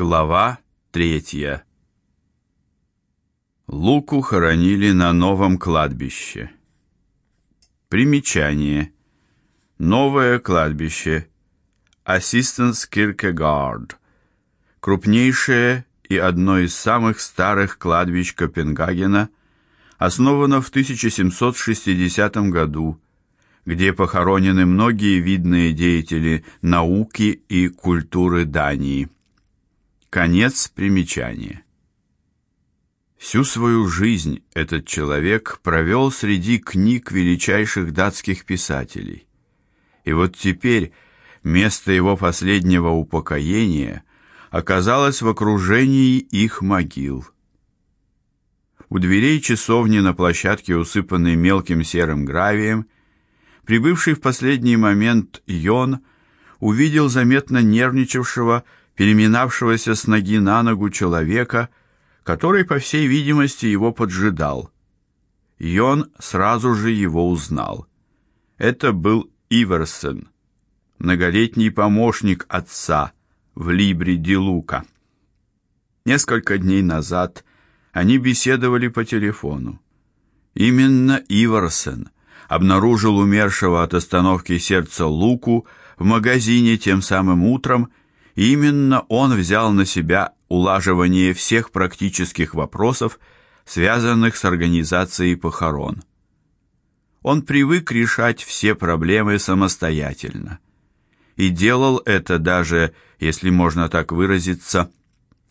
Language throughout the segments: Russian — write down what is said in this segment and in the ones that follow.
Глава третья. Луку хоронили на новом кладбище. Примечание. Новое кладбище. Assistance Kierkegaard. Крупнейшее и одно из самых старых кладбищ Копенгагена, основано в 1760 году, где похоронены многие видные деятели науки и культуры Дании. Конец примечания. Всю свою жизнь этот человек провел среди книг величайших датских писателей. И вот теперь место его последнего упокоения оказалось в окружении их могил. У дверей часовни на площадке, усыпанной мелким серым гравием, прибывший в последний момент Йон увидел заметно нервничавшего, переминавшегося с ноги на ногу человека, который, по всей видимости, его поджидал. Йон сразу же его узнал. Это был Иверсен, многолетний помощник отца в Либре ди Лука. Несколько дней назад они беседовали по телефону. Именно Иверсен обнаружил умершего от остановки сердца Луку в магазине тем самым утром, и именно он взял на себя улаживание всех практических вопросов, связанных с организацией похорон. Он привык решать все проблемы самостоятельно и делал это даже, если можно так выразиться,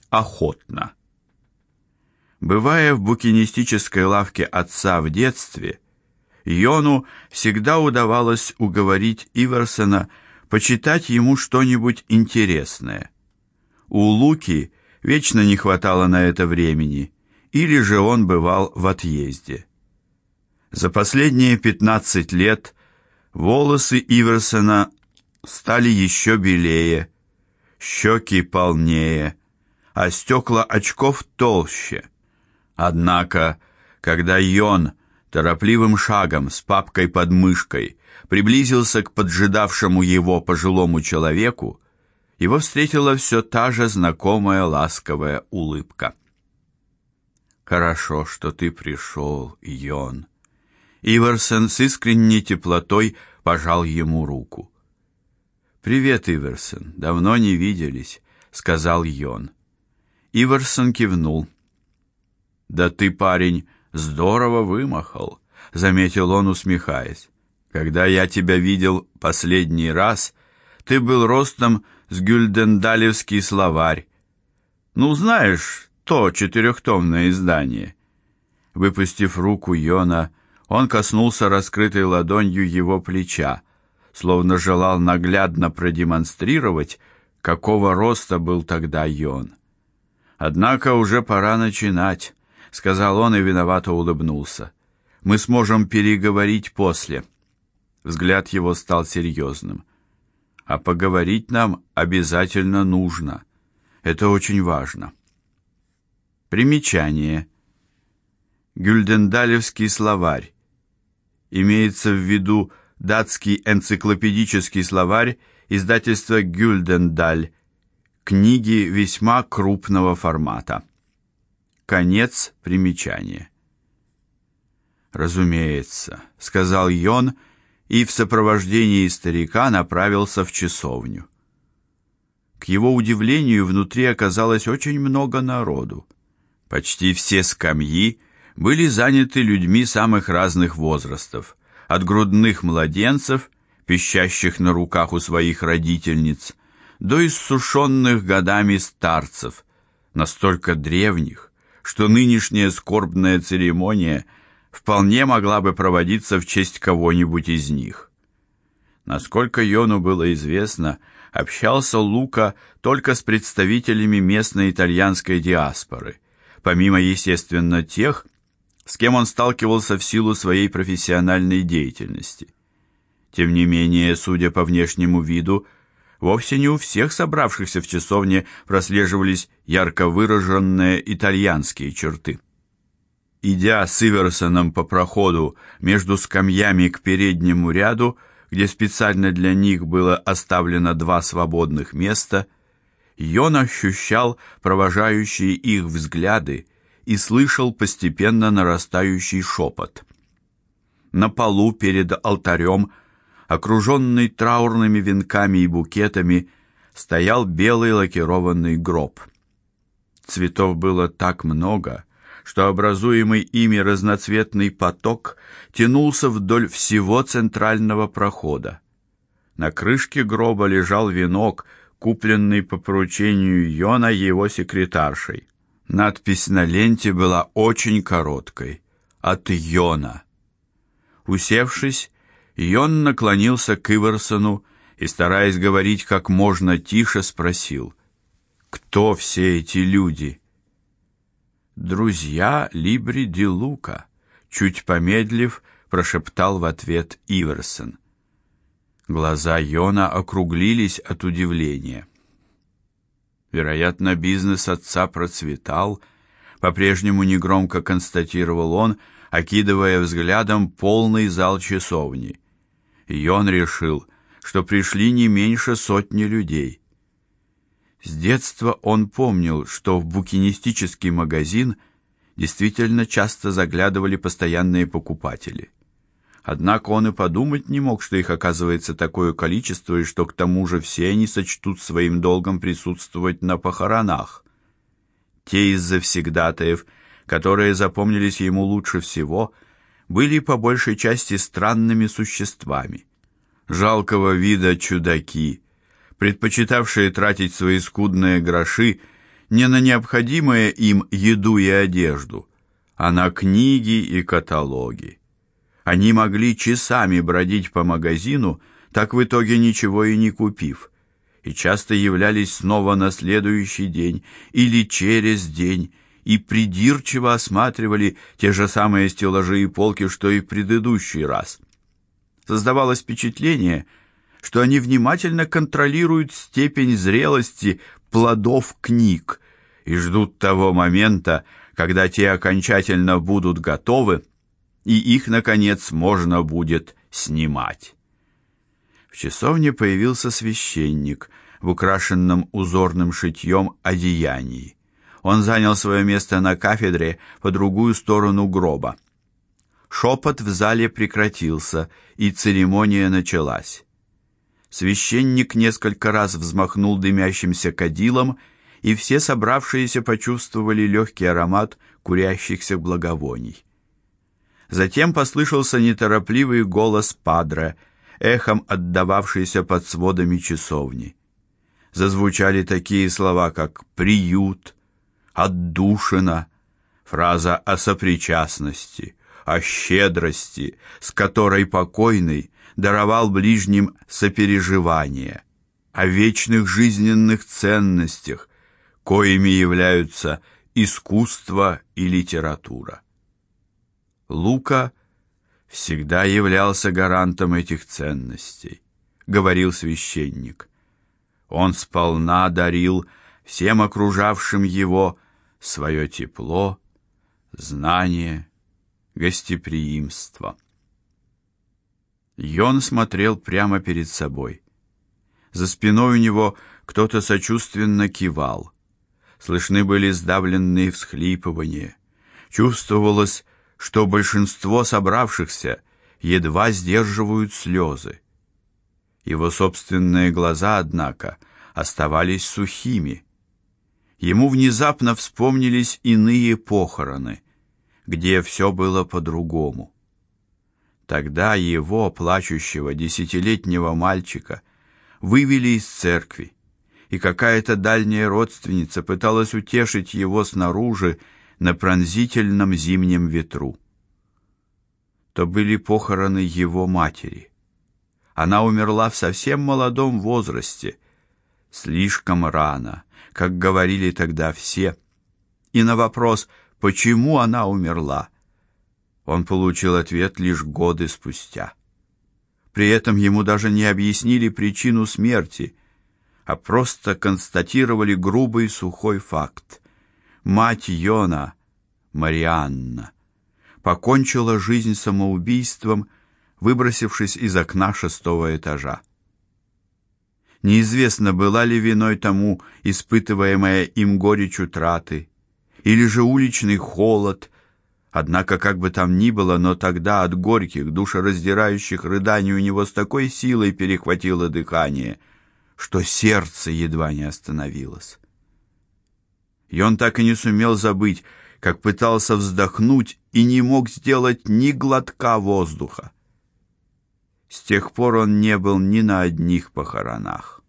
охотно. Бывая в букинистической лавке отца в детстве, Йону всегда удавалось уговорить Иверсона почитать ему что-нибудь интересное. У Луки вечно не хватало на это времени, или же он бывал в отъезде. За последние пятнадцать лет волосы Иверсона стали еще белее, щеки полнее, а стекла очков толще. Однако, когда Йон торопливым шагом с папкой под мышкой приблизился к поджидавшему его пожилому человеку, его встретила все та же знакомая ласковая улыбка. Хорошо, что ты пришел, Йон. Иверсон с искренней теплотой пожал ему руку. Привет, Иверсон. Давно не виделись, сказал Йон. Иверсон кивнул. Да ты, парень, здорово вымахал, заметил он, усмехаясь. Когда я тебя видел последний раз, ты был ростом с Гюльдендалевский словарь. Ну, знаешь, то четырехтомное издание. Выпустив руку Йона, он коснулся раскрытой ладонью его плеча, словно желал наглядно продемонстрировать, какого роста был тогда Йон. Однако уже пора начинать, сказал он и виновато улыбнулся. Мы сможем переговорить после. Взгляд его стал серьезным а поговорить нам обязательно нужно. Это очень важно. Примечание. Гюльдендалевский словарь. Имеется в виду датский энциклопедический словарь издательства Гюльдендаль. Книги весьма крупного формата. Конец примечания. Разумеется, сказал Йон и в сопровождении старика направился в часовню. К его удивлению, внутри оказалось очень много народу. Почти все скамьи были заняты людьми самых разных возрастов, от грудных младенцев, пищащих на руках у своих родительниц, до иссушенных годами старцев, настолько древних, что нынешняя скорбная церемония – вполне могла бы проводиться в честь кого-нибудь из них. Насколько Йону было известно, общался Лука только с представителями местной итальянской диаспоры, помимо, естественно, тех, с кем он сталкивался в силу своей профессиональной деятельности. Тем не менее, судя по внешнему виду, вовсе не у всех собравшихся в часовне прослеживались ярко выраженные итальянские черты. Идя с Иверсоном по проходу между скамьями к переднему ряду, где специально для них было оставлено два свободных места, Йон ощущал провожающие их взгляды и слышал постепенно нарастающий шепот. На полу перед алтарем, окруженный траурными венками и букетами, стоял белый лакированный гроб. Цветов было так много, что образуемый ими разноцветный поток тянулся вдоль всего центрального прохода. На крышке гроба лежал венок, купленный по поручению Йона его секретаршей. Надпись на ленте была очень короткой: от Йона. Усевшись, Йон наклонился к Иверсону и, стараясь говорить как можно тише, спросил: "Кто все эти люди?" "Друзья Либри ди Лука", чуть помедлив, прошептал в ответ Иверсон. Глаза Йона округлились от удивления. Вероятно, бизнес отца процветал, по-прежнему негромко констатировал он, окидывая взглядом полный зал часовни. Йон решил, что пришли не меньше сотни людей. С детства он помнил, что в букинистический магазин действительно часто заглядывали постоянные покупатели. Однако он и подумать не мог, что их оказывается такое количество и что к тому же все они сочтут своим долгом присутствовать на похоронах. Те из завсегдатаев, которые запомнились ему лучше всего, были по большей части странными существами. Жалкого вида чудаки, предпочитавшие тратить свои скудные гроши не на необходимое им еду и одежду, а на книги и каталоги. Они могли часами бродить по магазину, так в итоге ничего и не купив, и часто являлись снова на следующий день или через день и придирчиво осматривали те же самые стеллажи и полки, что и в предыдущий раз. Создавалось впечатление, что они внимательно контролируют степень зрелости плодов книг и ждут того момента, когда те окончательно будут готовы, и их наконец можно будет снимать. В часовне появился священник в украшенном узорным шитьем одеянии. Он занял свое место на кафедре по другую сторону гроба. Шепот в зале прекратился, и церемония началась. Священник несколько раз взмахнул дымящимся кадилом, и все собравшиеся почувствовали легкий аромат курящихся благовоний. Затем послышался неторопливый голос падре, эхом отдававшийся под сводами часовни. Зазвучали такие слова, как приют, отдушина, фраза о сопричастности, о щедрости, с которой покойный даровал ближним сопереживание, о вечных жизненных ценностях, коими являются искусство и литература. Лука всегда являлся гарантом этих ценностей, говорил священник. Он сполна дарил всем окружавшим его свое тепло, знание, гостеприимство. Йон смотрел прямо перед собой. За спиной у него кто-то сочувственно кивал. Слышны были сдавленные всхлипывания. Чувствовалось, что большинство собравшихся едва сдерживают слезы. Его собственные глаза, однако, оставались сухими. Ему внезапно вспомнились иные похороны, где все было по-другому. Тогда его, плачущего десятилетнего мальчика, вывели из церкви, и какая-то дальняя родственница пыталась утешить его снаружи, на пронзительном зимнем ветру. То были похороны его матери. Она умерла в совсем молодом возрасте, слишком рано, как говорили тогда все. И на вопрос, почему она умерла, он получил ответ лишь годы спустя. При этом ему даже не объяснили причину смерти, а просто констатировали грубый сухой факт мать Йона, Марианна, покончила жизнь самоубийством, выбросившись из окна шестого этажа. Неизвестно, была ли виной тому испытываемая им горечь утраты, или же уличный холод. Однако, как бы там ни было, но тогда от горьких, душераздирающих рыданий у него с такой силой перехватило дыхание, что сердце едва не остановилось. И он так и не сумел забыть, как пытался вздохнуть и не мог сделать ни глотка воздуха. С тех пор он не был ни на одних похоронах.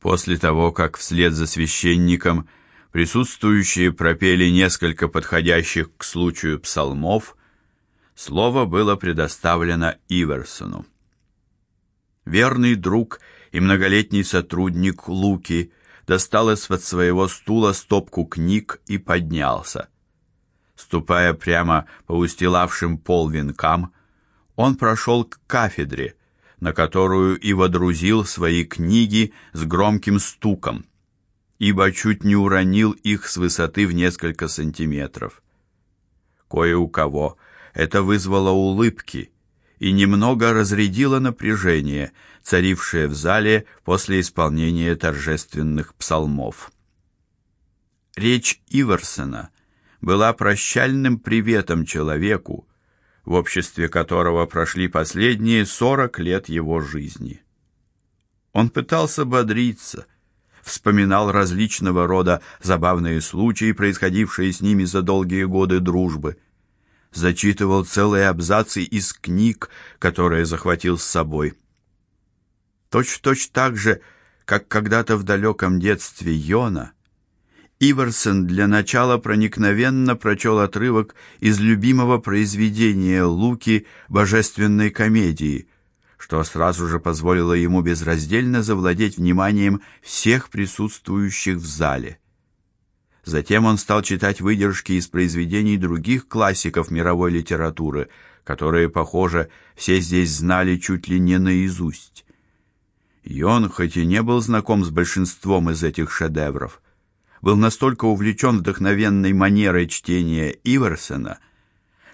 После того, как вслед за священником присутствующие пропели несколько подходящих к случаю псалмов, слово было предоставлено Иверсону. Верный друг и многолетний сотрудник Луки достал из-под своего стула стопку книг и поднялся. Ступая прямо по устилавшим пол венкам, он прошел к кафедре, на которую и водрузил свои книги с громким стуком, ибо чуть не уронил их с высоты в несколько сантиметров. Кое у кого это вызвало улыбки и немного разрядило напряжение, царившее в зале после исполнения торжественных псалмов. Речь Иверсона была прощальным приветом человеку, в обществе которого прошли последние сорок лет его жизни. Он пытался бодриться, вспоминал различного рода забавные случаи, происходившие с ними за долгие годы дружбы, зачитывал целые абзацы из книг, которые захватил с собой. Точь-в-точь -точь так же, как когда-то в далеком детстве Йона, Иверсон для начала проникновенно прочел отрывок из любимого произведения Луки Божественной комедии, что сразу же позволило ему безраздельно завладеть вниманием всех присутствующих в зале. Затем он стал читать выдержки из произведений других классиков мировой литературы, которые, похоже, все здесь знали чуть ли не наизусть. И он, хоть и не был знаком с большинством из этих шедевров, был настолько увлечен вдохновенной манерой чтения Иверсена,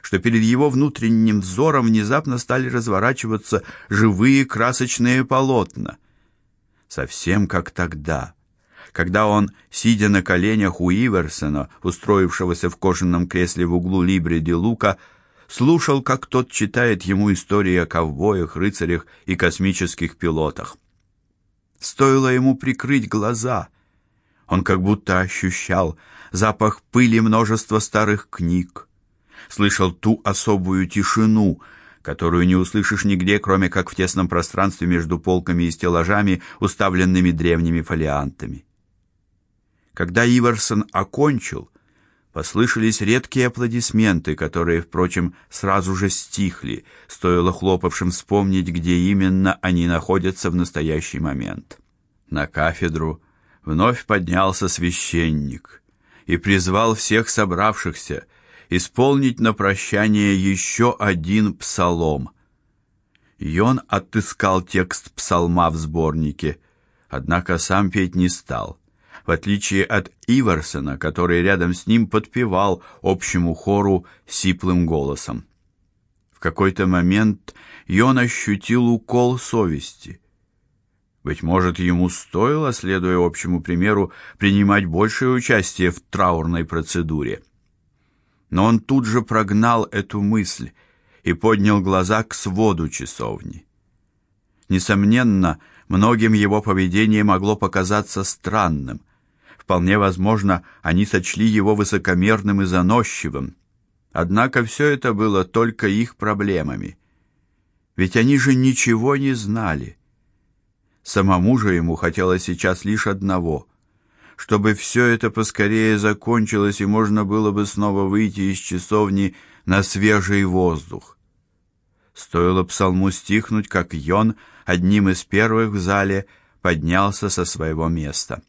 что перед его внутренним взором внезапно стали разворачиваться живые красочные полотна, совсем как тогда, когда он, сидя на коленях у Иверсена, устроившегося в кожаном кресле в углу Либре Лука, слушал, как тот читает ему истории о ковбоях, рыцарях и космических пилотах. Стоило ему прикрыть глаза, он как будто ощущал запах пыли множества старых книг, слышал ту особую тишину, которую не услышишь нигде, кроме как в тесном пространстве между полками и стеллажами, уставленными древними фолиантами. Когда Иверсон окончил, послышались редкие аплодисменты, которые, впрочем, сразу же стихли, стоило хлопавшим вспомнить, где именно они находятся в настоящий момент. На кафедру вновь поднялся священник и призвал всех собравшихся исполнить на прощание еще один псалом. И он отыскал текст псалма в сборнике, однако сам петь не стал, в отличие от Иверсона, который рядом с ним подпевал общему хору сиплым голосом. В какой-то момент Йон ощутил укол совести – быть может, ему стоило, следуя общему примеру, принимать большее участие в траурной процедуре. Но он тут же прогнал эту мысль и поднял глаза к своду часовни. Несомненно, многим его поведение могло показаться странным. Вполне возможно, они сочли его высокомерным и заносчивым. Однако все это было только их проблемами. Ведь они же ничего не знали. Самому же ему хотелось сейчас лишь одного чтобы все это поскорее закончилось и можно было бы снова выйти из часовни на свежий воздух. Стоило псалму стихнуть, как Йон, одним из первых в зале, поднялся со своего места.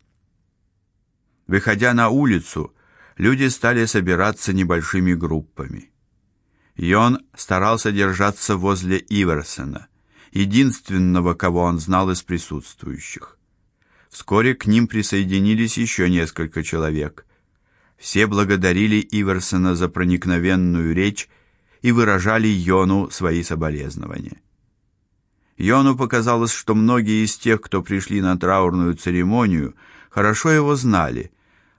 Выходя на улицу, люди стали собираться небольшими группами. Йон старался держаться возле Иверсона единственного, кого он знал из присутствующих. Вскоре к ним присоединились еще несколько человек. Все благодарили Иверсона за проникновенную речь и выражали Йону свои соболезнования. Йону показалось, что многие из тех, кто пришли на траурную церемонию, хорошо его знали.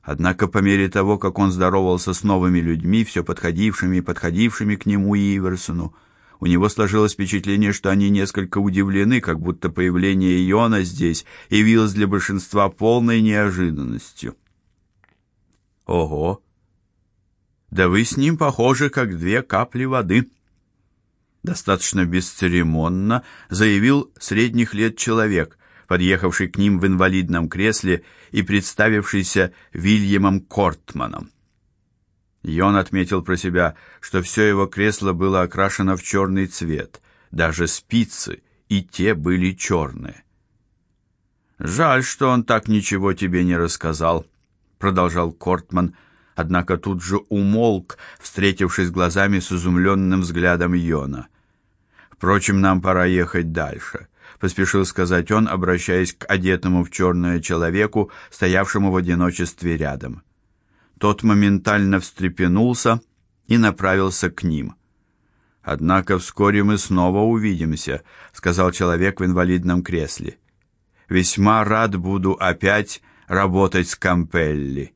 Однако по мере того, как он здоровался с новыми людьми, все подходившими и подходившими к нему и Иверсону, у него сложилось впечатление, что они несколько удивлены, как будто появление Йона здесь явилось для большинства полной неожиданностью. Ого. Да вы с ним похожи как две капли воды. Достаточно бесцеремонно заявил средних лет человек, подъехавший к ним в инвалидном кресле и представившийся Вильямом Кортманом. Йон отметил про себя, что все его кресло было окрашено в черный цвет, даже спицы, и те были черные. Жаль, что он так ничего тебе не рассказал, продолжал Кортман, однако тут же умолк, встретившись глазами с изумленным взглядом Йона. Впрочем, нам пора ехать дальше, поспешил сказать он, обращаясь к одетому в черное человеку, стоявшему в одиночестве рядом. Тот моментально встрепенулся и направился к ним. Однако вскоре мы снова увидимся, сказал человек в инвалидном кресле. Весьма рад буду опять работать с Кампелли.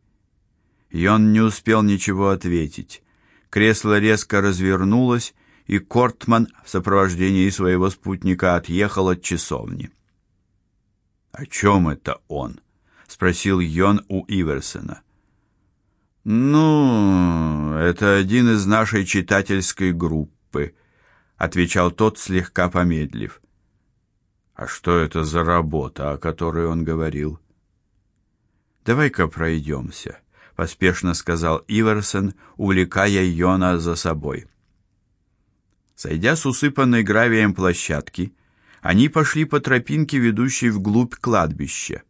И он не успел ничего ответить. Кресло резко развернулось, и Кортман в сопровождении своего спутника отъехал от часовни. О чем это он? спросил Йон у Иверсена. Ну, это один из нашей читательской группы, отвечал тот, слегка помедлив. А что это за работа, о которой он говорил? Давай-ка пройдемся», — поспешно сказал Иверсон, увлекая Йона за собой. Сойдя с усыпанной гравием площадки, они пошли по тропинке, ведущей вглубь кладбища.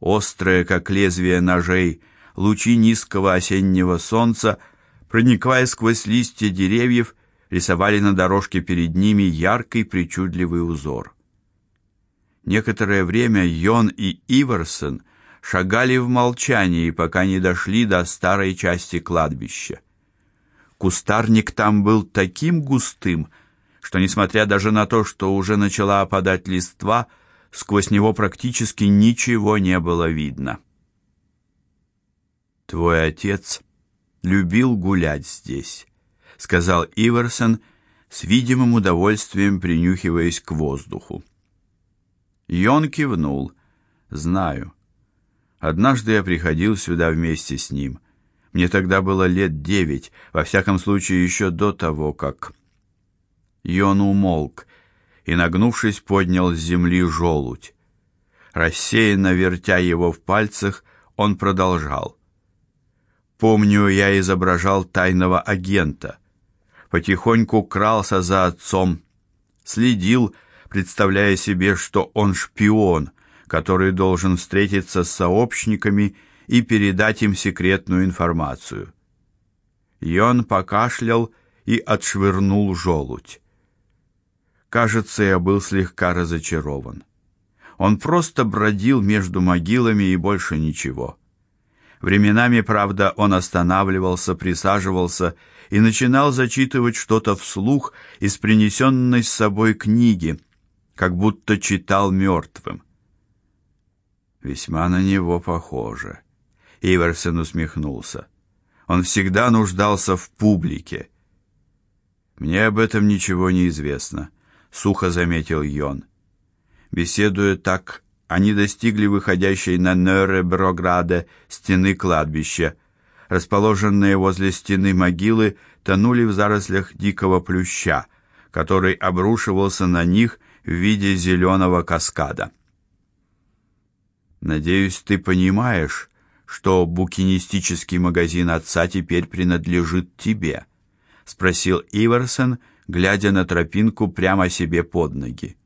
Острые, как лезвие ножей, лучи низкого осеннего солнца, проникая сквозь листья деревьев, рисовали на дорожке перед ними яркий причудливый узор. Некоторое время Йон и Иверсон шагали в молчании, пока не дошли до старой части кладбища. Кустарник там был таким густым, что несмотря даже на то, что уже начала опадать листва, сквозь него практически ничего не было видно. Твой отец любил гулять здесь, сказал Иверсон с видимым удовольствием принюхиваясь к воздуху. Йон кивнул. Знаю. Однажды я приходил сюда вместе с ним. Мне тогда было лет девять, во всяком случае еще до того, как Йон умолк и, нагнувшись, поднял с земли желудь. Рассеянно вертя его в пальцах, он продолжал: Помню, я изображал тайного агента. Потихоньку крался за отцом, следил, представляя себе, что он шпион, который должен встретиться с сообщниками и передать им секретную информацию. И он покашлял и отшвырнул желудь. Кажется, я был слегка разочарован. Он просто бродил между могилами и больше ничего. Временами, правда, он останавливался, присаживался и начинал зачитывать что-то вслух из принесенной с собой книги, как будто читал мертвым. Весьма на него похоже. Иверсон усмехнулся. Он всегда нуждался в публике. Мне об этом ничего не известно, сухо заметил Йон. Беседуя так они достигли выходящей на Нёреброграде стены кладбища. Расположенные возле стены могилы тонули в зарослях дикого плюща, который обрушивался на них в виде зеленого каскада. Надеюсь, ты понимаешь, что букинистический магазин отца теперь принадлежит тебе, спросил Иверсон, глядя на тропинку прямо себе под ноги.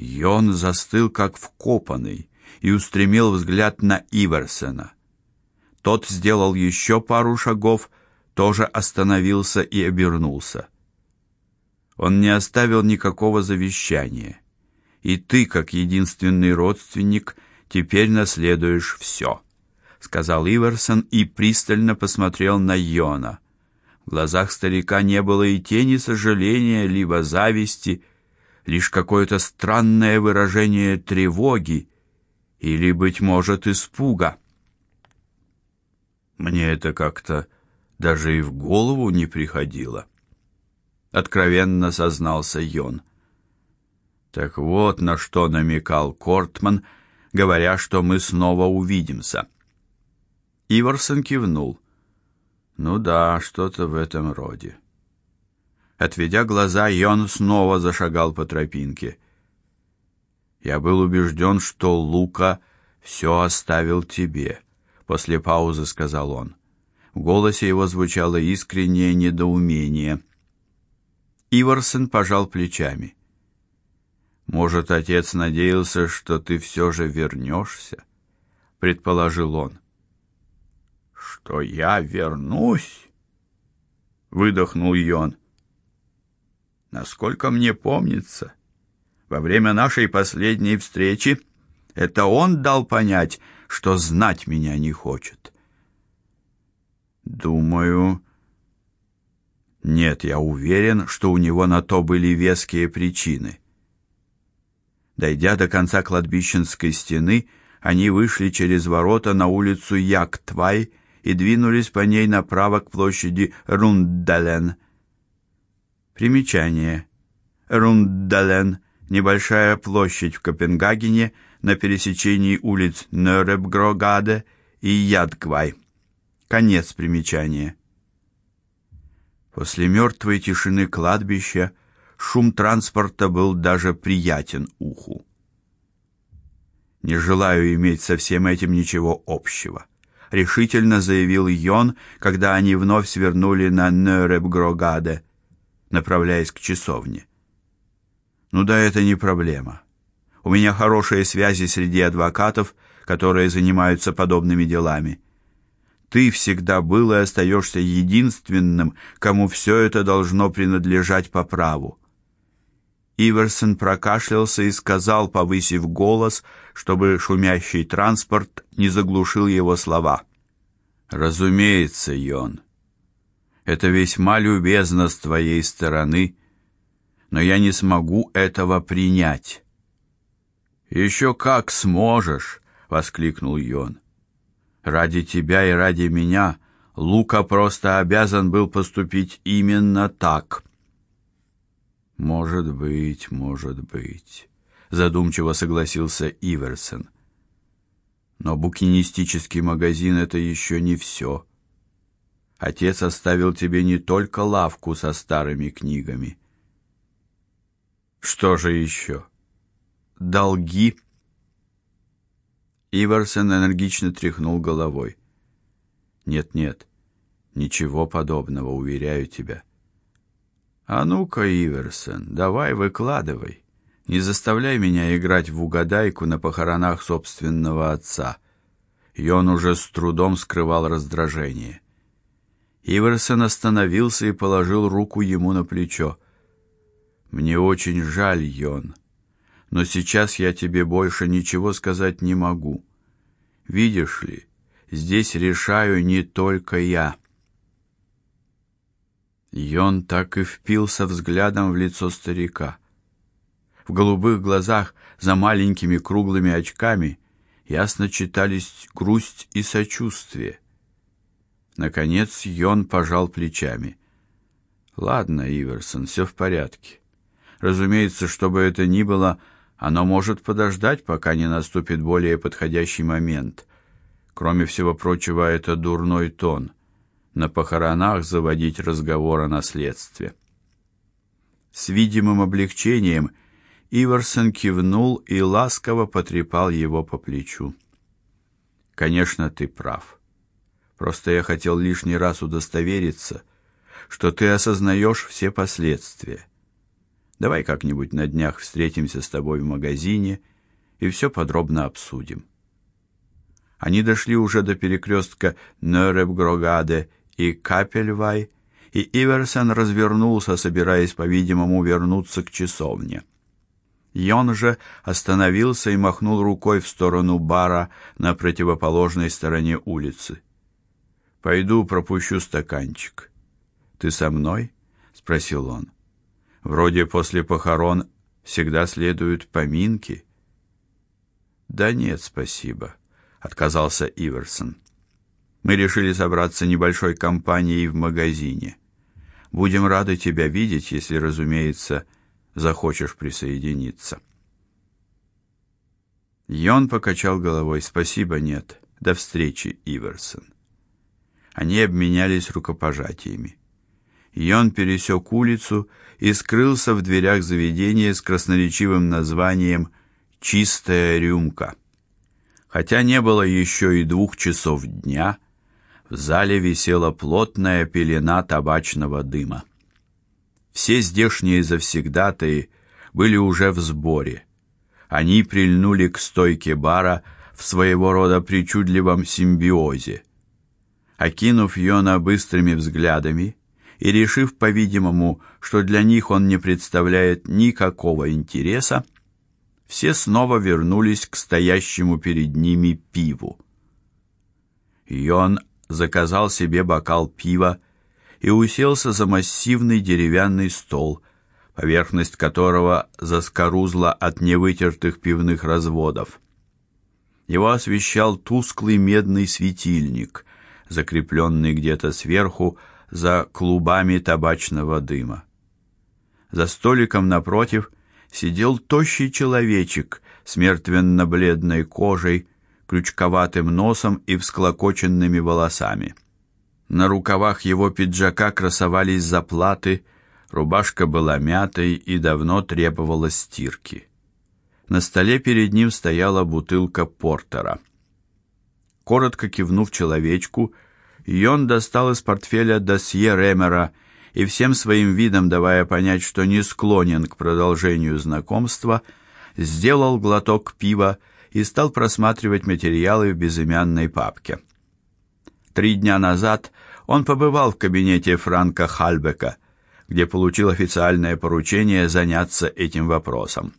Йон застыл как вкопанный и устремил взгляд на Иверсена. Тот сделал еще пару шагов, тоже остановился и обернулся. Он не оставил никакого завещания. И ты, как единственный родственник, теперь наследуешь все, сказал Иверсон и пристально посмотрел на Йона. В глазах старика не было и тени сожаления либо зависти, лишь какое-то странное выражение тревоги или быть может испуга. Мне это как-то даже и в голову не приходило. Откровенно сознался Йон. Так вот, на что намекал Кортман, говоря, что мы снова увидимся. Иварсон кивнул. Ну да, что-то в этом роде. Отведя глаза, Йон снова зашагал по тропинке. Я был убежден, что Лука все оставил тебе после паузы сказал он. В голосе его звучало искреннее недоумение. Иварсон пожал плечами. Может, отец надеялся, что ты все же вернешься?» — предположил он. Что я вернусь? выдохнул Йон. Насколько мне помнится, во время нашей последней встречи это он дал понять, что знать меня не хочет. Думаю, нет, я уверен, что у него на то были веские причины. Дойдя до конца кладбищенской стены, они вышли через ворота на улицу Яктвай и двинулись по ней направо к площади Рундален. Примечание. Рундален небольшая площадь в Копенгагене, на пересечении улиц Нёребгрогаде и Ядквай. Конец примечания. После мертвой тишины кладбища шум транспорта был даже приятен уху. Не желаю иметь со всем этим ничего общего, решительно заявил Йон, когда они вновь свернули на Нёребгрогаде, направляясь к часовне. Ну да это не проблема. У меня хорошие связи среди адвокатов, которые занимаются подобными делами. Ты всегда был и остаешься единственным, кому все это должно принадлежать по праву. Иверсон прокашлялся и сказал, повысив голос, чтобы шумящий транспорт не заглушил его слова. Разумеется, Йон. Это весьма любезно с твоей стороны, но я не смогу этого принять. «Еще как сможешь!» — воскликнул Йон. «Ради тебя и ради меня Лука просто обязан был поступить именно так». «Может быть, может быть», — задумчиво согласился Иверсон. «Но букинистический магазин — это еще не все. Отец оставил тебе не только лавку со старыми книгами. Что же еще?» долги. Иверсон энергично тряхнул головой. Нет, нет. Ничего подобного, уверяю тебя. А ну-ка, Иверсон, давай выкладывай. Не заставляй меня играть в угадайку на похоронах собственного отца. И он уже с трудом скрывал раздражение. Иверсон остановился и положил руку ему на плечо. Мне очень жаль, Йон но сейчас я тебе больше ничего сказать не могу. Видишь ли, здесь решаю не только я. Йон так и впился взглядом в лицо старика. В голубых глазах за маленькими круглыми очками ясно читались грусть и сочувствие. Наконец Йон пожал плечами. Ладно, Иверсон, все в порядке. Разумеется, чтобы это ни было, оно может подождать, пока не наступит более подходящий момент. Кроме всего прочего, это дурной тон на похоронах заводить разговор о наследстве. С видимым облегчением Иверсон кивнул и ласково потрепал его по плечу. Конечно, ты прав. Просто я хотел лишний раз удостовериться, что ты осознаешь все последствия. Давай как-нибудь на днях встретимся с тобой в магазине и все подробно обсудим. Они дошли уже до перекрестка Нёребгрогаде и Капельвай, и Иверсон развернулся, собираясь, по-видимому, вернуться к часовне. Йон же остановился и махнул рукой в сторону бара на противоположной стороне улицы. Пойду пропущу стаканчик. Ты со мной? спросил он. Вроде после похорон всегда следуют поминки. Да нет, спасибо, отказался Иверсон. Мы решили собраться небольшой компанией в магазине. Будем рады тебя видеть, если, разумеется, захочешь присоединиться. Йон покачал головой. Спасибо, нет. До встречи, Иверсон. Они обменялись рукопожатиями. Йон пересек улицу и скрылся в дверях заведения с красноречивым названием Чистая рюмка. Хотя не было еще и двух часов дня, в зале висела плотная пелена табачного дыма. Все здешние завсегдатаи были уже в сборе. Они прильнули к стойке бара в своего рода причудливом симбиозе. Окинув Йона быстрыми взглядами и решив, по-видимому, что для них он не представляет никакого интереса, все снова вернулись к стоящему перед ними пиву. Йон заказал себе бокал пива и уселся за массивный деревянный стол, поверхность которого заскорузла от невытертых пивных разводов. Его освещал тусклый медный светильник, закрепленный где-то сверху за клубами табачного дыма. За столиком напротив сидел тощий человечек с мертвенно-бледной кожей, крючковатым носом и всклокоченными волосами. На рукавах его пиджака красовались заплаты, рубашка была мятой и давно требовала стирки. На столе перед ним стояла бутылка портера. Коротко кивнув человечку, Йон достал из портфеля досье Ремера и всем своим видом давая понять, что не склонен к продолжению знакомства, сделал глоток пива и стал просматривать материалы в безымянной папке. Три дня назад он побывал в кабинете Франка Хальбека, где получил официальное поручение заняться этим вопросом.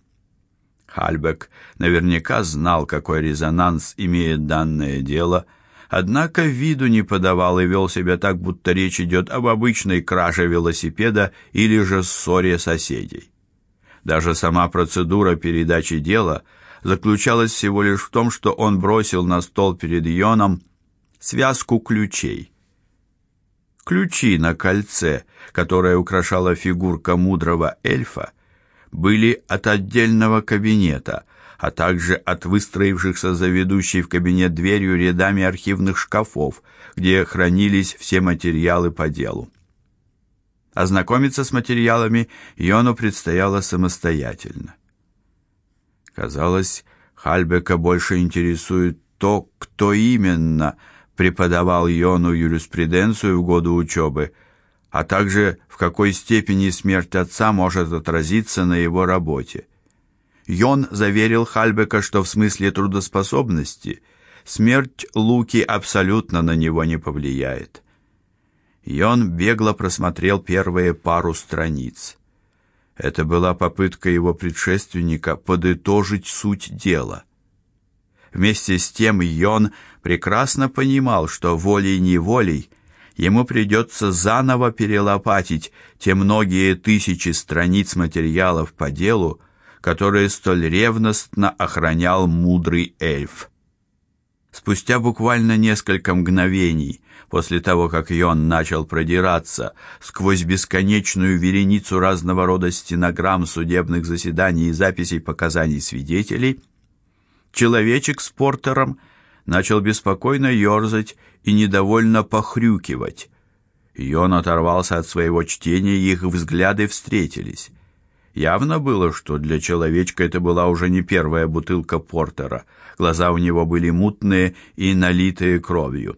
Хальбек наверняка знал, какой резонанс имеет данное дело, однако виду не подавал и вел себя так, будто речь идет об обычной краже велосипеда или же ссоре соседей. Даже сама процедура передачи дела заключалась всего лишь в том, что он бросил на стол перед Йоном связку ключей. Ключи на кольце, которое украшала фигурка мудрого эльфа, были от отдельного кабинета, а также от выстроившихся за ведущей в кабинет дверью рядами архивных шкафов, где хранились все материалы по делу. Ознакомиться с материалами Йону предстояло самостоятельно. Казалось, Хальбека больше интересует то, кто именно преподавал Йону юриспруденцию в годы учебы, а также в какой степени смерть отца может отразиться на его работе. Йон заверил Хальбека, что в смысле трудоспособности смерть Луки абсолютно на него не повлияет. Йон бегло просмотрел первые пару страниц. Это была попытка его предшественника подытожить суть дела. Вместе с тем Йон прекрасно понимал, что волей-неволей ему придется заново перелопатить те многие тысячи страниц материалов по делу, которые столь ревностно охранял мудрый эльф. Спустя буквально несколько мгновений после того, как Йон начал продираться сквозь бесконечную вереницу разного рода стенограмм судебных заседаний и записей показаний свидетелей, человечек с портером начал беспокойно ерзать и недовольно похрюкивать. Йон оторвался от своего чтения, их взгляды встретились. Явно было, что для человечка это была уже не первая бутылка портера. Глаза у него были мутные и налитые кровью.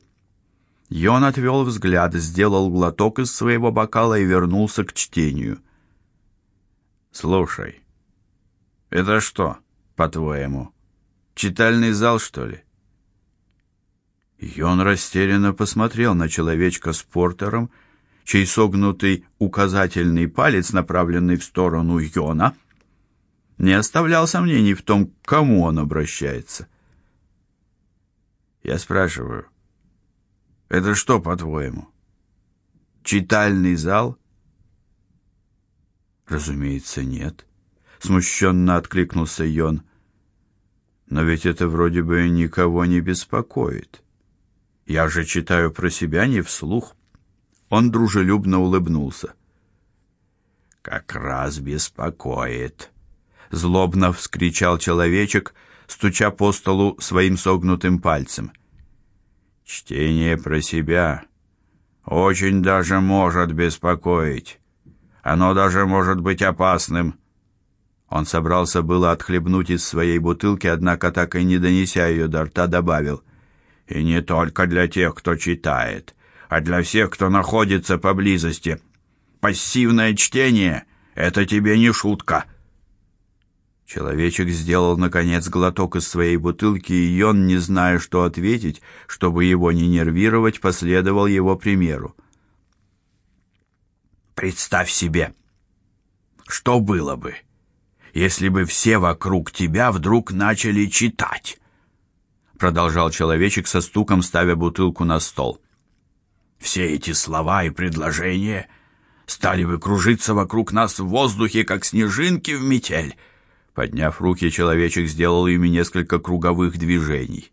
Йон отвел взгляд, сделал глоток из своего бокала и вернулся к чтению. Слушай. Это что, по-твоему, читальный зал, что ли? Йон растерянно посмотрел на человечка с портером, чей согнутый указательный палец, направленный в сторону Йона, не оставлял сомнений в том, к кому он обращается. Я спрашиваю, это что, по-твоему? Читальный зал? Разумеется, нет. смущенно откликнулся Йон. Но ведь это вроде бы никого не беспокоит. Я же читаю про себя не вслух. Он дружелюбно улыбнулся. Как раз беспокоит, злобно вскричал человечек, стуча по столу своим согнутым пальцем. Чтение про себя очень даже может беспокоить. Оно даже может быть опасным. Он собрался было отхлебнуть из своей бутылки, однако так и не донеся ее до рта, добавил: "И не только для тех, кто читает, а для всех, кто находится поблизости. Пассивное чтение это тебе не шутка". Человечек сделал наконец глоток из своей бутылки, и он, не зная, что ответить, чтобы его не нервировать, последовал его примеру. Представь себе, что было бы, если бы все вокруг тебя вдруг начали читать, продолжал человечек со стуком ставя бутылку на стол. Все эти слова и предложения стали бы кружиться вокруг нас в воздухе, как снежинки в метель. Подняв руки, человечек сделал ими несколько круговых движений.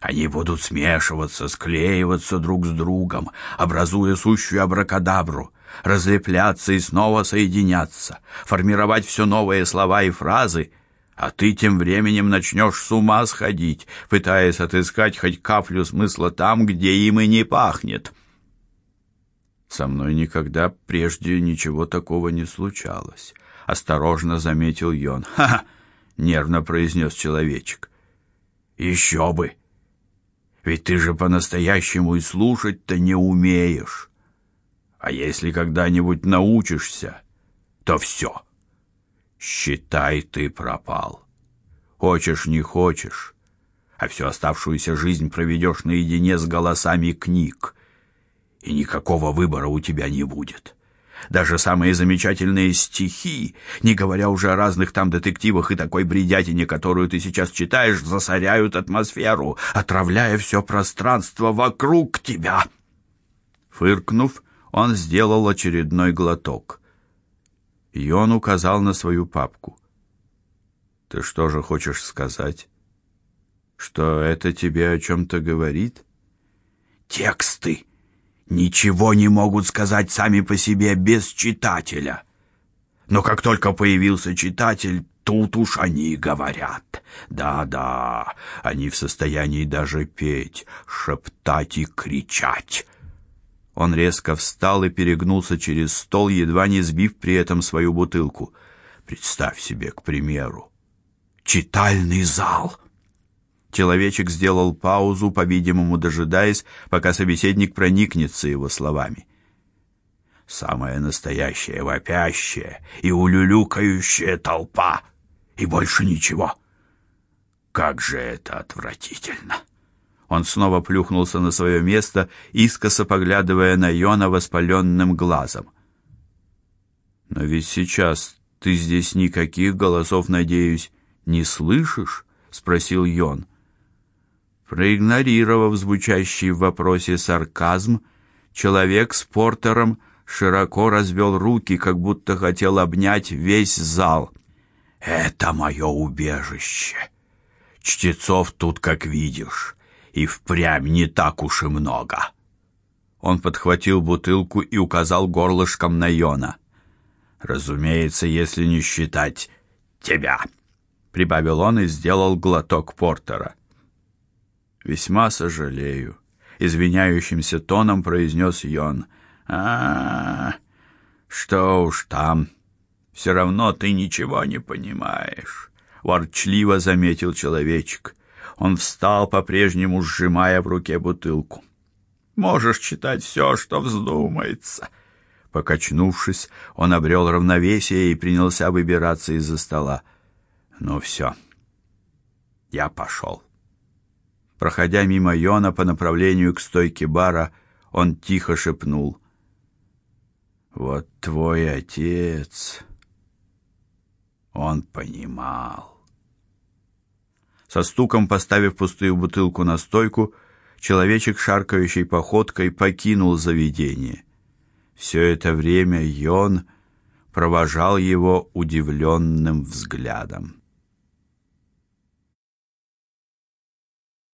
Они будут смешиваться, склеиваться друг с другом, образуя сущую абракадабру, разлепляться и снова соединяться, формировать все новые слова и фразы, а ты тем временем начнешь с ума сходить, пытаясь отыскать хоть каплю смысла там, где им и не пахнет. Со мной никогда прежде ничего такого не случалось осторожно заметил Йон. Ха, нервно произнес человечек. Еще бы. Ведь ты же по-настоящему и слушать-то не умеешь. А если когда-нибудь научишься, то все. Считай, ты пропал. Хочешь, не хочешь, а всю оставшуюся жизнь проведешь наедине с голосами книг, и никакого выбора у тебя не будет. Даже самые замечательные стихи, не говоря уже о разных там детективах и такой бредятине, которую ты сейчас читаешь, засоряют атмосферу, отравляя все пространство вокруг тебя. Фыркнув, он сделал очередной глоток. И он указал на свою папку. Ты что же хочешь сказать? Что это тебе о чем то говорит? Тексты ничего не могут сказать сами по себе без читателя. Но как только появился читатель, тут уж они говорят. Да-да, они в состоянии даже петь, шептать и кричать. Он резко встал и перегнулся через стол, едва не сбив при этом свою бутылку. Представь себе, к примеру, читальный зал — Человечек сделал паузу, по-видимому, дожидаясь, пока собеседник проникнется его словами. Самая настоящая вопящая и улюлюкающая толпа, и больше ничего. Как же это отвратительно. Он снова плюхнулся на свое место, искоса поглядывая на Йона воспаленным глазом. Но ведь сейчас ты здесь никаких голосов, надеюсь, не слышишь, спросил Йон. Проигнорировав звучащий в вопросе сарказм, человек с портером широко развел руки, как будто хотел обнять весь зал. Это мое убежище. Чтецов тут, как видишь, и впрямь не так уж и много. Он подхватил бутылку и указал горлышком на Йона. Разумеется, если не считать тебя, прибавил он и сделал глоток портера. Весьма сожалею, извиняющимся тоном произнес Йон. А, -а, а, что уж там. Все равно ты ничего не понимаешь, ворчливо заметил человечек. Он встал, по-прежнему сжимая в руке бутылку. Можешь читать все, что вздумается. Покачнувшись, он обрел равновесие и принялся выбираться из-за стола. Ну все. Я пошел. Проходя мимо Йона по направлению к стойке бара, он тихо шепнул: "Вот твой отец". Он понимал. Со стуком поставив пустую бутылку на стойку, человечек шаркающей походкой покинул заведение. Все это время Йон провожал его удивленным взглядом.